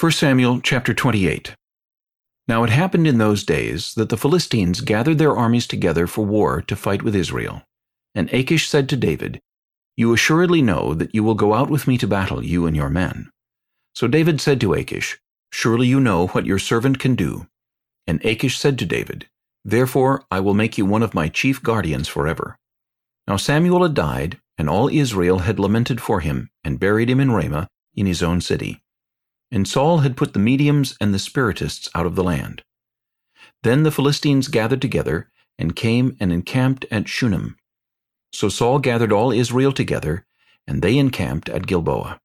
1 Samuel chapter 28 Now it happened in those days that the Philistines gathered their armies together for war to fight with Israel. And Achish said to David, You assuredly know that you will go out with me to battle, you and your men. So David said to Achish, Surely you know what your servant can do. And Achish said to David, Therefore I will make you one of my chief guardians forever. Now Samuel had died, and all Israel had lamented for him, and buried him in Ramah, in his own city. And Saul had put the mediums and the spiritists out of the land. Then the Philistines gathered together, and came and encamped at Shunem. So Saul gathered all Israel together, and they encamped at Gilboa.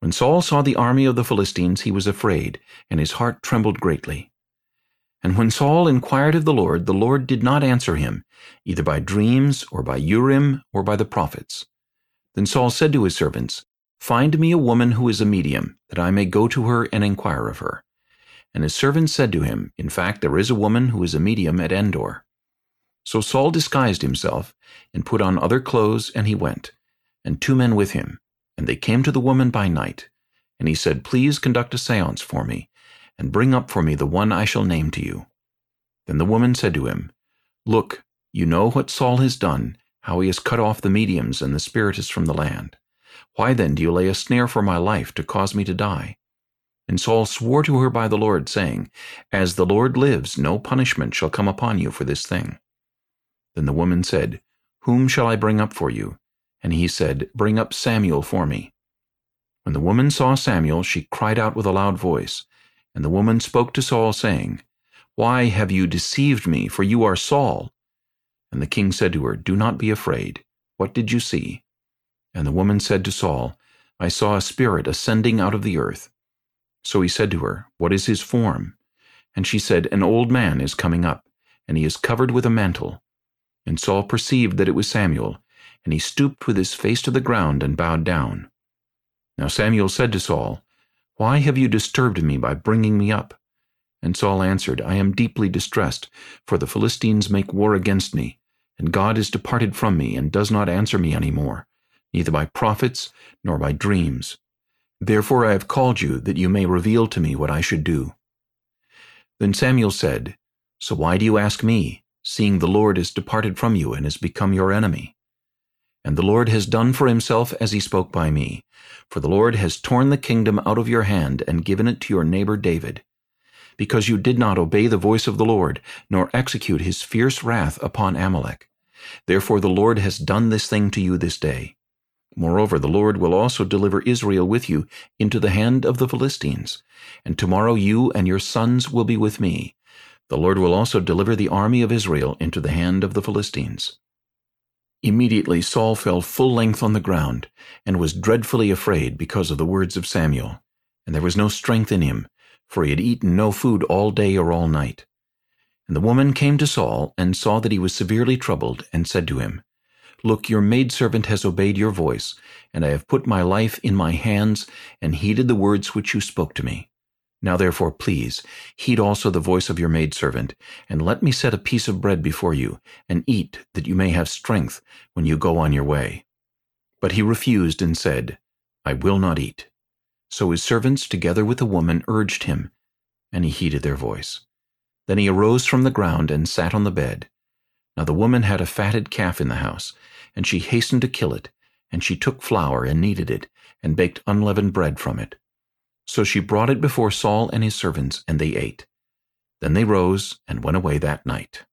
When Saul saw the army of the Philistines, he was afraid, and his heart trembled greatly. And when Saul inquired of the Lord, the Lord did not answer him, either by dreams, or by Urim, or by the prophets. Then Saul said to his servants, Find me a woman who is a medium, that I may go to her and inquire of her. And his servants said to him, In fact, there is a woman who is a medium at Endor. So Saul disguised himself, and put on other clothes, and he went, and two men with him. And they came to the woman by night. And he said, Please conduct a seance for me, and bring up for me the one I shall name to you. Then the woman said to him, Look, you know what Saul has done, how he has cut off the mediums and the spiritists from the land. Why then do you lay a snare for my life to cause me to die? And Saul swore to her by the Lord, saying, As the Lord lives, no punishment shall come upon you for this thing. Then the woman said, Whom shall I bring up for you? And he said, Bring up Samuel for me. When the woman saw Samuel, she cried out with a loud voice. And the woman spoke to Saul, saying, Why have you deceived me, for you are Saul? And the king said to her, Do not be afraid. What did you see? And the woman said to Saul, I saw a spirit ascending out of the earth. So he said to her, What is his form? And she said, An old man is coming up, and he is covered with a mantle. And Saul perceived that it was Samuel, and he stooped with his face to the ground and bowed down. Now Samuel said to Saul, Why have you disturbed me by bringing me up? And Saul answered, I am deeply distressed, for the Philistines make war against me, and God is departed from me, and does not answer me any more neither by prophets nor by dreams. Therefore I have called you, that you may reveal to me what I should do. Then Samuel said, So why do you ask me, seeing the Lord is departed from you and has become your enemy? And the Lord has done for himself as he spoke by me, for the Lord has torn the kingdom out of your hand and given it to your neighbor David, because you did not obey the voice of the Lord, nor execute his fierce wrath upon Amalek. Therefore the Lord has done this thing to you this day. Moreover, the Lord will also deliver Israel with you into the hand of the Philistines, and tomorrow you and your sons will be with me. The Lord will also deliver the army of Israel into the hand of the Philistines. Immediately Saul fell full length on the ground, and was dreadfully afraid because of the words of Samuel. And there was no strength in him, for he had eaten no food all day or all night. And the woman came to Saul, and saw that he was severely troubled, and said to him, Look, your maidservant has obeyed your voice, and I have put my life in my hands, and heeded the words which you spoke to me. Now therefore, please, heed also the voice of your maidservant, and let me set a piece of bread before you, and eat, that you may have strength when you go on your way. But he refused and said, I will not eat. So his servants, together with the woman, urged him, and he heeded their voice. Then he arose from the ground and sat on the bed. Now the woman had a fatted calf in the house, and she hastened to kill it, and she took flour and kneaded it, and baked unleavened bread from it. So she brought it before Saul and his servants, and they ate. Then they rose and went away that night.